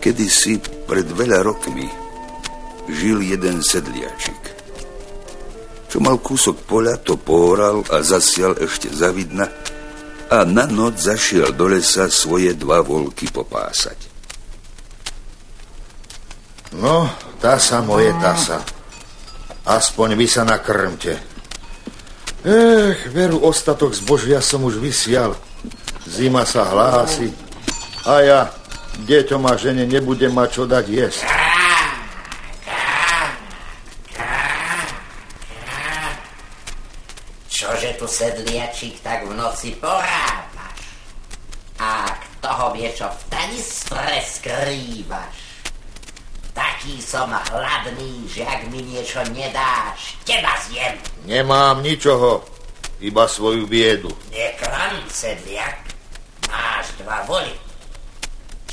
Kedysi pred veľa rokmi žil jeden sedliačik. Čo mal kúsok poľa, to pohoral a zasial ešte zavidna a na noc zašiel do lesa svoje dva volky popásať. No, tasa moje tasa. Aspoň vy sa nakrmte. Ech, veru, ostatok zbožia som už vysial. Zima sa hlási. A ja deťom a žene nebudem mať čo dať jesť. Čože tu sedliačík tak v noci porábaš? A kto vie, čo v tanistre skrývaš? Taký som hladný, že ak mi niečo nedáš, teba zjem. Nemám ničoho, iba svoju biedu. Neklam, sedliak. Máš dva voly.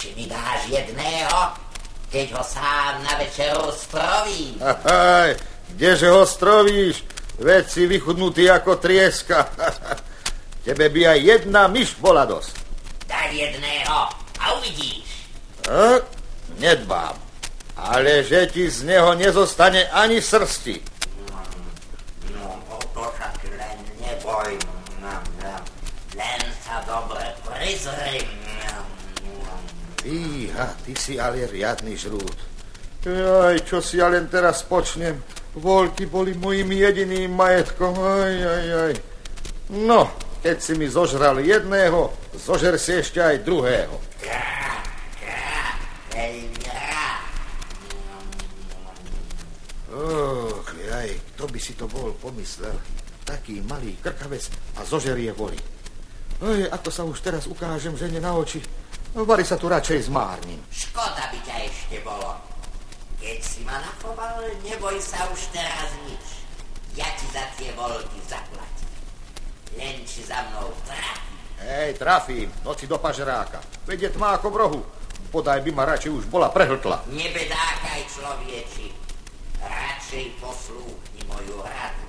Či mi dáš jedného, keď ho sám na večeru strovím? Ahaj, kdeže ho strovíš? Veď si vychudnutý ako trieska. Tebe by aj jedna myš bola dosť. Daj jedného a uvidíš. A? Nedbám. Ale že ti z neho nezostane ani srsti. No, to však len neboj. No, no. Len sa dobre prizri. Fíha, ty si ale riadny žrút. Aj, čo si ja len teraz počnem. Volky boli mojim jediným majetkom. Aj, aj, aj. No, keď si mi zožral jedného, zožer si ešte aj druhého. Och, aj, kto by si to bol pomyslel. Taký malý krkavec a zožerie voli. Aj, ako sa už teraz ukážem žene na oči, Vary sa tu radšej zmárnim. Škoda by ťa ešte bolo. Keď si ma nachoval, neboj sa už teraz nič. Ja ti za tie volky zaplatím. Len či za mnou trafí. Hej, trafím, noci do pažeráka. Vedie tma ako v rohu. Podaj by ma radšej už bola prehltla. Nebedákaj, človeči. Radšej poslúchni moju radu.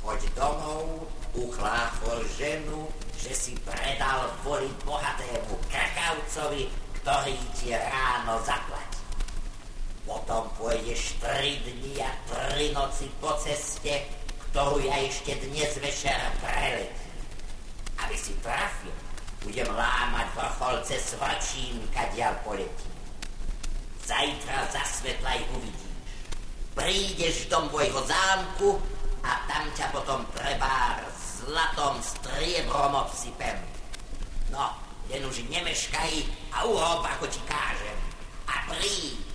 Poď domov, uchláchol ženu, že si predal voli bohatému kakavcovi, ktorý ti ráno zaplatí. Potom pôjdeš tri dni a tri noci po ceste, ktorú ja ešte dnes večer preletím. Aby si trafil, budem lámať vrcholce svačím, kadiaľ poletím. Zajtra za svetla ich uvidíš. Prídeš do môjho zámku a tam ťa potom prebár zlatom striebrom obsypem. No, len už nemeškaj a urob, ako ti kážem. A príď.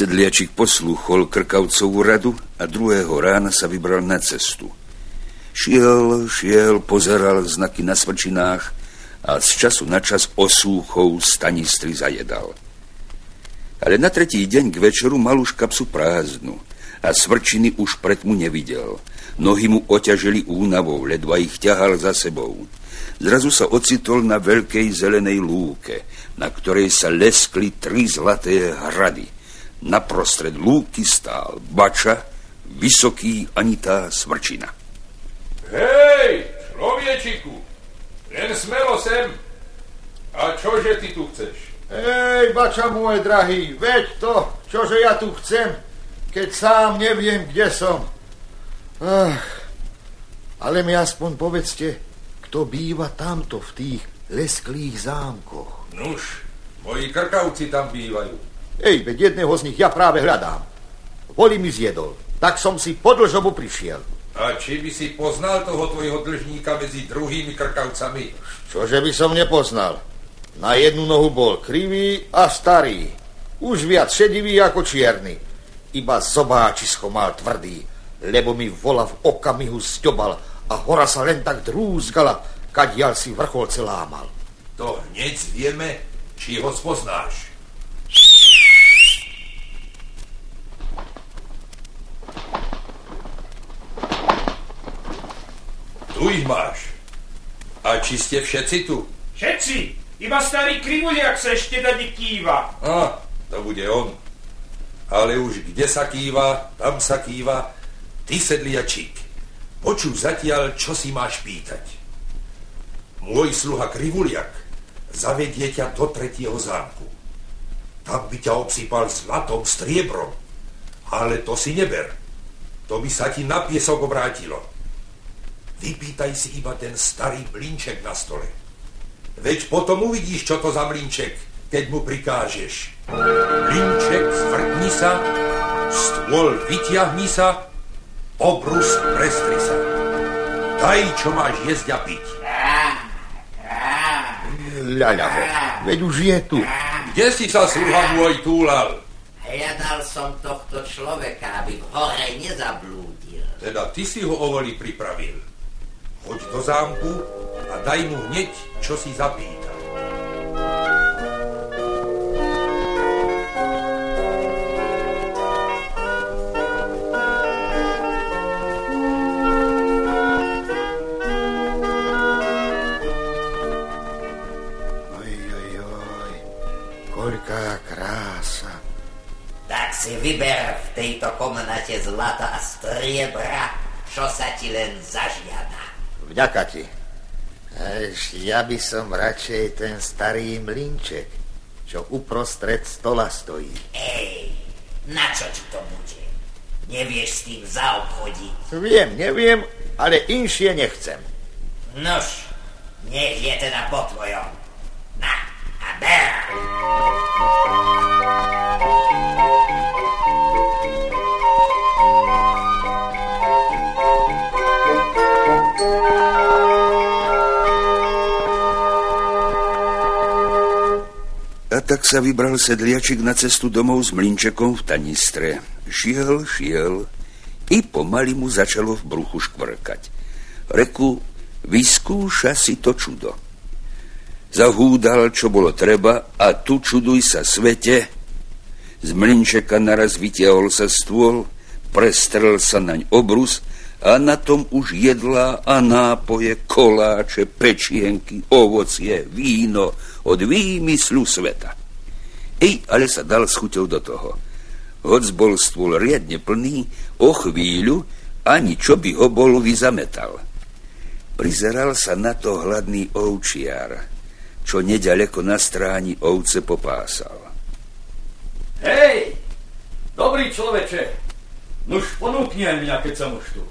Sedliačik poslúchol krkavcovú radu a druhého rána sa vybral na cestu. Šiel, šiel, pozeral znaky na svrčinách a z času na čas osúchou stanistry zajedal. Ale na tretí deň k večeru mal už kapsu prázdnu a svrčiny už pred mu nevidel. Nohy mu oťažili únavou, ledva ich ťahal za sebou. Zrazu sa ocitol na veľkej zelenej lúke, na ktorej sa leskli tri zlaté hrady. Naprostred lúky stál bača, vysoký anitá svrčina. Hej, človečiku, len smelo sem. A čože ty tu chceš? Ej, bača môj drahý, veď to, čože ja tu chcem, keď sám neviem, kde som. Ach, ale mi aspoň povedzte, kto býva tamto v tých lesklých zámkoch. Nuž, moji krkavci tam bývajú. Ej, veď jedného z nich ja práve hľadám. Voli mi zjedol, tak som si po dlžobu prišiel. A či by si poznal toho tvojho dlžníka medzi druhými krkavcami? Čože by som nepoznal. Na jednu nohu bol krivý a starý. Už viac šedivý ako čierny. Iba zobáčisko mal tvrdý, lebo mi vola v okamihu stobal a hora sa len tak drúzgala, kadiaľ si vrcholce lámal. To hneď vieme, či ho spoznáš. Tu ich máš. A či ste všetci tu? Všetci, iba starý krivuliak sa ešte dadi kýva. A, to bude on. Ale už kde sa kýva, tam sa kýva. Ty sedliačík, počuj zatiaľ, čo si máš pýtať. môj sluha Krivuliak zavedie ťa do tretieho zámku. Tam by ťa obsypal zlatom, striebrom. Ale to si neber. To by sa ti na piesok obrátilo. Vypýtaj si iba ten starý blinček na stole. Veď potom uvidíš, čo to za mlinček, keď mu prikážeš. Blinček, zvrtni sa, stôl vytiahni sa, obrus prestri sa. Daj, čo máš jesť a piť. Ľaľavo, veď už je tu. Kde si sa, sluha môj, túlal? Hľadal som tohto človeka, aby v hore nezablúdil. Teda ty si ho o voli pripravil. Choď do zámku a daj mu hneď, čo si zapýta. Oj, oj, oj, koľká krása. Tak si vyber v tejto komnate zlata a striebra, čo sa ti len zažiada. Vďaka ti. Eš, ja by som radšej ten starý mlinček, čo uprostred stola stojí. Ej, na čo ti to bude? Nevieš s tým zaobchodiť? Viem, neviem, ale inšie nechcem. Nož, nech je teda po tvojom. Na, a ber! Tak sa vybral sedliačik na cestu domov s mlinčekom v tanistre. Šiel, šiel i pomaly mu začalo v bruchu škvrkať. Reku, vyskúša si to čudo. Zahúdal, čo bolo treba a tu čuduj sa svete. Z mlinčeka naraz vytiahol sa stôl, prestrel sa naň obrus a na tom už jedlá a nápoje, koláče, pečienky, ovocie, víno od výmyslu sveta. Ej, ale sa dal s chuťou do toho. Hoc bol stôl riadne plný, o chvíľu ani čo by ho bol vyzametal. Prizeral sa na to hladný ovčiar, čo nedaleko na stráni ovce popásal. Hej, dobrý človeče, nuž ponúkni aj mňa, keď som už tu.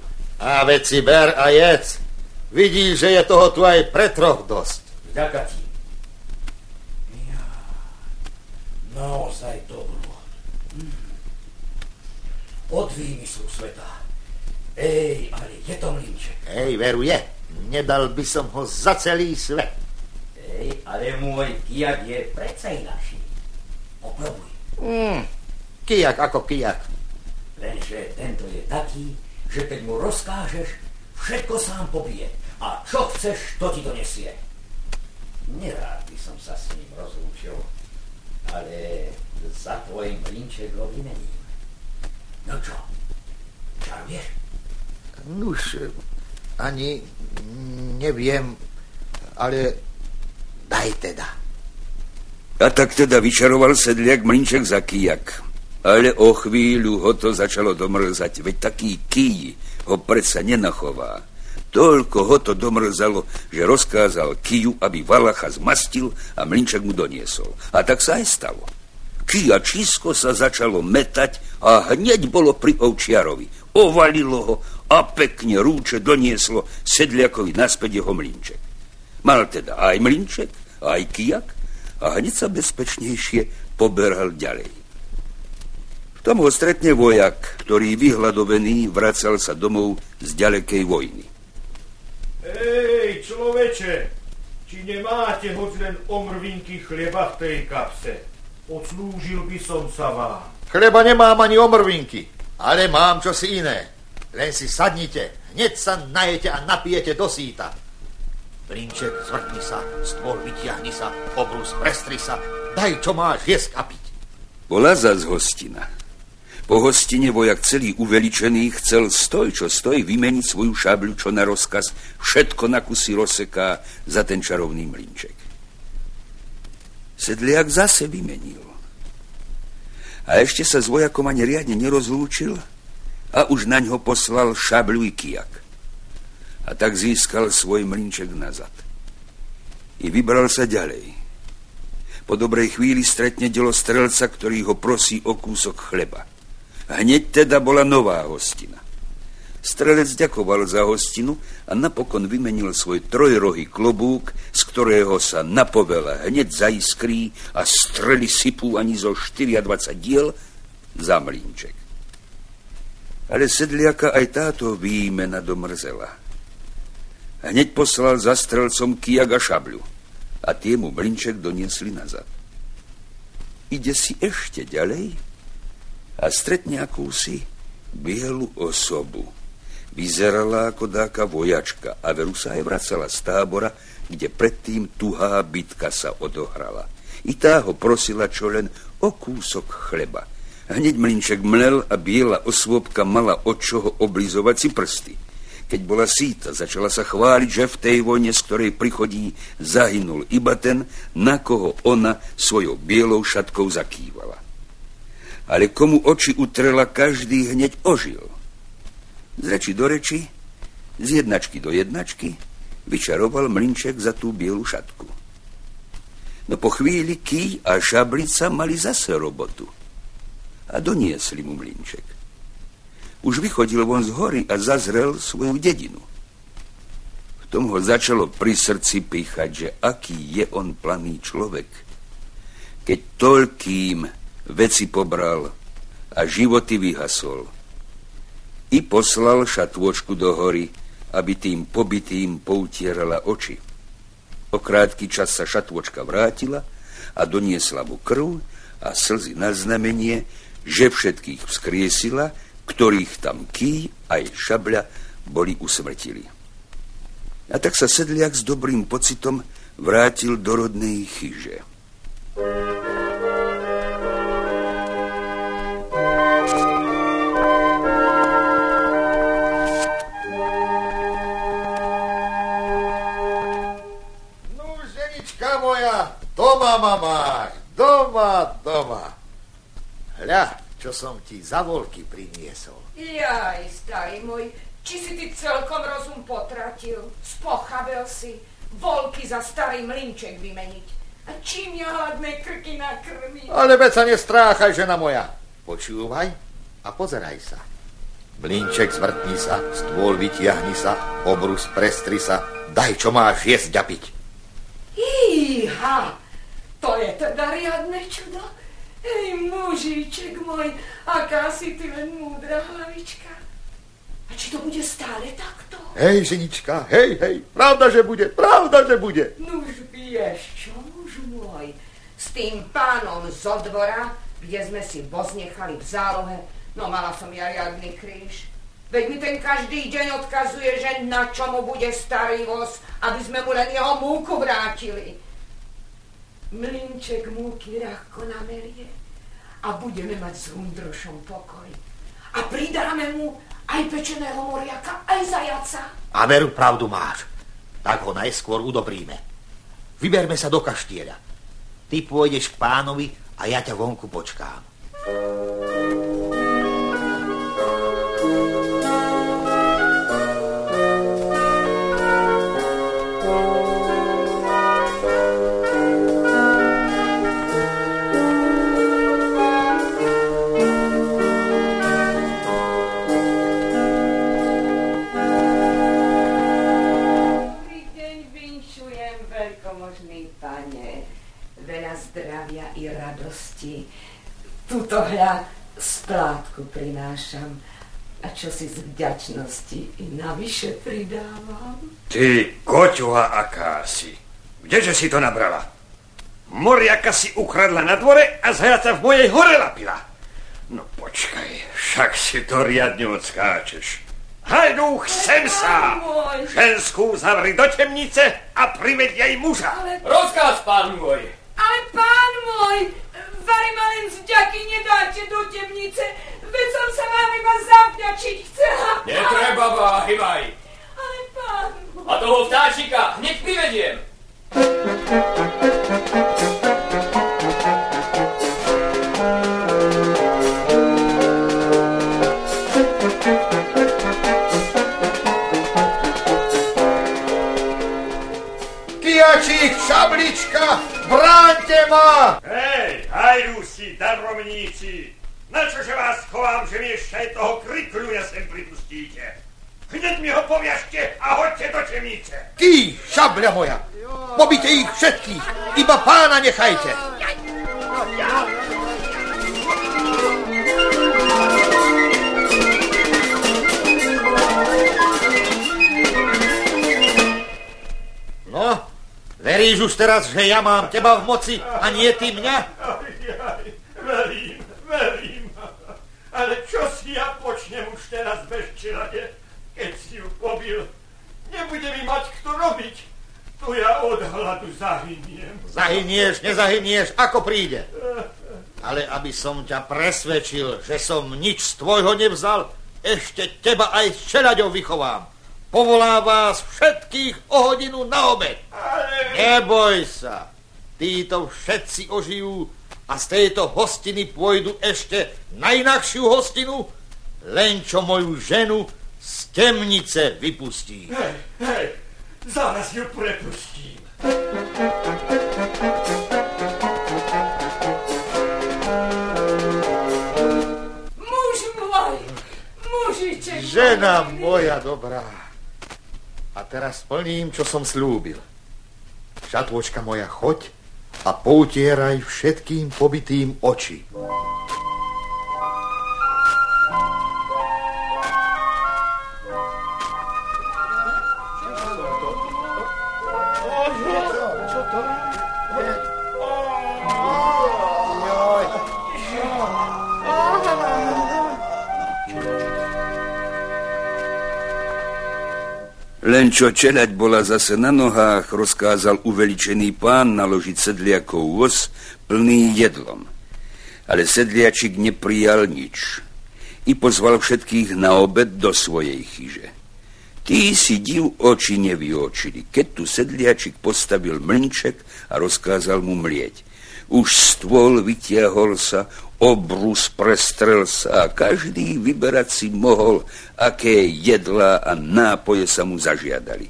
A veď si ber a jedz. Vidíš, že je toho tu aj pre troch dosť. Vďaka ti. Ja, naozaj dobrú. Od výmyslu sveta. Ej, ale je to mlinček. Ej, veru je. Nedal by som ho za celý svet. Ej, ale môj kijak je precej inakší. Poprobuj. Mm, kijak ako kijak. Lenže tento je taký, že keď mu rozkážeš, všetko sám pobije. A čo chceš, to ti donesie. Nerád by som sa s ním rozlúčil ale za tvoj mlinček ho vymením. No čo, čaruješ? Nuž, ani neviem, ale daj teda. A tak teda vyčaroval sedliak mlinček za kijak. Ale o chvíľu ho to začalo domrzať, veď taký ký ho predsa nenachová. Toľko ho to domrzalo, že rozkázal kiju, aby Valacha zmastil a mlinček mu doniesol. A tak sa aj stalo. Kia čisko sa začalo metať a hneď bolo pri ovčiarovi. Ovalilo ho a pekne rúče donieslo sedliakovi naspäť jeho mlinček. Mal teda aj mlinček, aj kijak a hneď sa bezpečnejšie poberal ďalej. V tom ho stretne vojak, ktorý vyhľadovený vracal sa domov z ďalekej vojny. Ej, človeče, či nemáte hoď len omrvinky chleba v tej kapse? Odslúžil by som sa vám. Chleba nemám ani omrvinky, ale mám čosi iné. Len si sadnite, hneď sa najete a napijete do síta. Brinček, zvrtni sa, stôl vytiahni sa, obrus prestri sa, daj, čo máš jesť a piť. Bola zas hostina. Po hostine vojak celý uveličený chcel stoj, čo stoj, vymeniť svoju šabľu, čo na rozkaz, všetko na kusy rozseká za ten čarovný mlinček. Sedliak zase vymenil. A ešte sa s vojakom ani riadne nerozlúčil a už na ňo poslal šabľu i kijak. A tak získal svoj mlinček nazad. I vybral sa ďalej. Po dobrej chvíli stretne delo strelca, ktorý ho prosí o kúsok chleba. Hneď teda bola nová hostina. Strelec ďakoval za hostinu a napokon vymenil svoj trojrohý klobúk, z ktorého sa napovela hneď zaiskrí a strely sypú ani zo 24 diel za mlínček. Ale sedliaka aj táto výmena domrzela. Hneď poslal za strelcom kijak a šabľu a tie mu mlinček doniesli nazad. Ide si ešte ďalej a stretne akúsi bielu osobu. Vyzerala ako dáka vojačka a veru sa aj vracala z tábora, kde predtým tuhá bitka sa odohrala. I tá ho prosila čo len o kúsok chleba. Hneď mlinček mlel a biela osôbka mala od čoho oblizovať si prsty. Keď bola síta, začala sa chváliť, že v tej vojne, z ktorej prichodí, zahynul iba ten, na koho ona svojou bielou šatkou zakývala. Ale komu oči utrela, každý hneď ožil. Z reči do reči, z jednačky do jednačky, vyčaroval mlinček za tú bielu šatku. No po chvíli ký a šablica mali zase robotu a doniesli mu mlinček už vychodil von z hory a zazrel svoju dedinu. V tom ho začalo pri srdci pýchať, že aký je on planý človek. Keď toľkým veci pobral a životy vyhasol. I poslal šatôčku do hory, aby tým pobytým poutierala oči. O krátky čas sa šatôčka vrátila a doniesla mu krv a slzy na znamenie, že všetkých vzkriesila ktorých tam ký aj šabľa boli usmrtili. A tak sa sedliak s dobrým pocitom vrátil do rodnej chyže. No, čo som ti za volky priniesol. Jaj, starý môj, či si ty celkom rozum potratil? Spochabel si volky za starý mlinček vymeniť. A čím ja hladné krky nakrmím? Ale veď sa nestráchaj, žena moja. Počúvaj a pozeraj sa. Mlinček zvrtni sa, stôl vytiahni sa, obrus prestri sa, daj, čo máš jesť a piť. Iha, to je teda riadne čudo. Hej, mužiček môj, aká si ty len múdra hlavička. A či to bude stále takto? Hej, ženička, hej, hej, pravda, že bude, pravda, že bude. Nuž vieš čo, muž môj, s tým pánom zo dvora, kde sme si voz nechali v zálohe, no mala som ja riadny kríž. Veď mi ten každý deň odkazuje, že na čomu bude starý voz, aby sme mu len jeho múku vrátili. Mlinček múky ľahko namerie a budeme mať s Hundrošom pokoj. A pridáme mu aj pečeného moriaka, aj zajaca. A veru pravdu máš. Tak ho najskôr udobríme. Vyberme sa do kaštieľa. Ty pôjdeš k pánovi a ja ťa vonku počkám. Tuto hľa splátku prinášam a čo si z vďačnosti i navyše pridávam. Ty, koťuha akási, kdeže si to nabrala? Moriaka si ukradla na dvore a zajaca v mojej hore lapila. No počkaj, však si to riadne odskáčeš. Hajduch, sem sa! Ženskú zavri do temnice a priveď jej muža. Ale... Rozkaz, pán môj. Ale pán môj, Vary ma len z ďaky nedáte do temnice, veď som sa vám iba zavďačiť chcela. Netreba, váhyvaj. Ale pán... A toho vtáčika hneď privediem. Kiači, Hej, hajdusi, daromníci, na čože vás chovám, že mi ešte aj toho krikľuja sem pripustíte? Hneď mi ho poviažte a hoďte do temnice. Ty, šabľa moja, pobite ich všetkých, iba pána nechajte. Veríš už teraz, že ja mám teba v moci a nie ty mňa? Verím, verím. Ale čo si ja počnem už teraz bez čelade, keď si ju pobil? Nebude mi mať kto robiť. Tu ja od hladu zahyniem. Zahynieš, nezahynieš, ako príde. Ale aby som ťa presvedčil, že som nič z tvojho nevzal, ešte teba aj s čeľaďou vychovám. Povolám vás všetkých o hodinu na obed. Ale... Neboj sa, títo všetci ožijú a z tejto hostiny pôjdu ešte na inakšiu hostinu, len čo moju ženu z temnice vypustí. Hej, hej, zaraz ju prepustím. Muž môj, mužiček Žena moja dobrá. A teraz splním, čo som slúbil. Šatôčka moja, choď a poutieraj všetkým pobitým oči. Len čo čeľať bola zase na nohách, rozkázal uveličený pán naložiť sedliakov voz plný jedlom. Ale sedliačik neprijal nič i pozval všetkých na obed do svojej chyže. Tí si div oči nevyočili, keď tu sedliačik postavil mlnček a rozkázal mu mlieť. Už stôl vytiahol sa, obrus prestrel sa a každý vyberať si mohol, aké jedlá a nápoje sa mu zažiadali.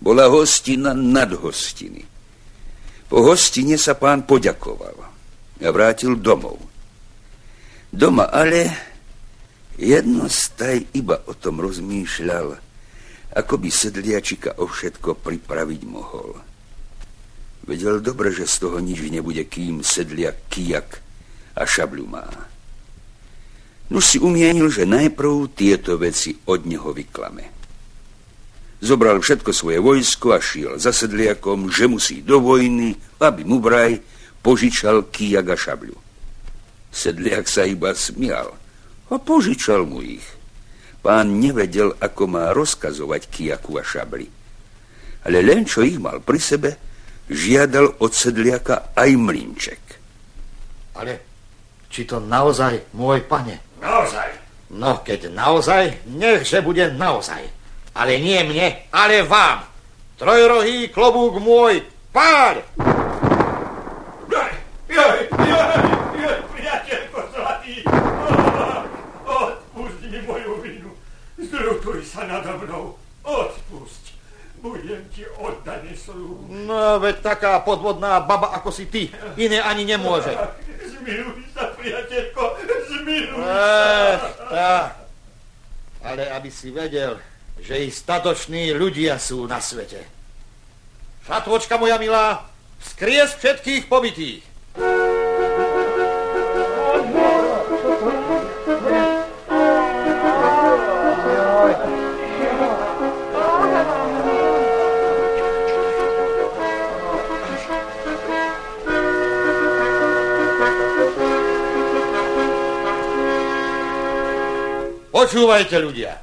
Bola hostina nad hostiny. Po hostine sa pán poďakoval a vrátil domov. Doma ale jednostaj iba o tom rozmýšľal, ako by sedliačika o všetko pripraviť mohol. Vedel dobre, že z toho nič nebude, kým sedliak kijak a šabľu má. No si umienil, že najprv tieto veci od neho vyklame. Zobral všetko svoje vojsko a šiel za sedliakom, že musí do vojny, aby mu braj požičal kijak a šabľu. Sedliak sa iba smial a požičal mu ich. Pán nevedel, ako má rozkazovať kijaku a šabli. Ale len čo ich mal pri sebe, žiadal od sedliaka aj mlinček. Ale či to naozaj, môj pane? Naozaj. No, keď naozaj, nechže bude naozaj. Ale nie mne, ale vám. Trojrohý klobúk môj, páľ! Jaj, jaj, jaj, jaj, priateľko zlatý. Odpusť mi moju vinu. Zľutuj sa nado mnou. Odpusť. Budem ti oddane slúžiť. No, veď taká podvodná baba ako si ty, iné ani nemôže. Zmiluj priateľko, zmiluj Ech, tak. Ale aby si vedel, že i statoční ľudia sú na svete. Šatvočka moja milá, skries všetkých pobytých. Počúvajte ľudia.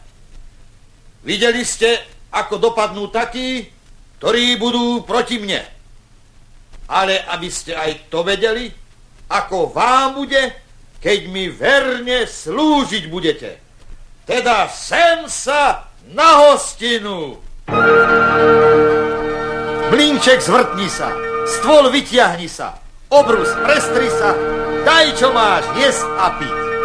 Videli ste, ako dopadnú takí, ktorí budú proti mne. Ale aby ste aj to vedeli, ako vám bude, keď mi verne slúžiť budete. Teda sem sa na hostinu. Blinček zvrtni sa, stôl vytiahni sa, obrus prestri sa, daj čo máš jesť a piť.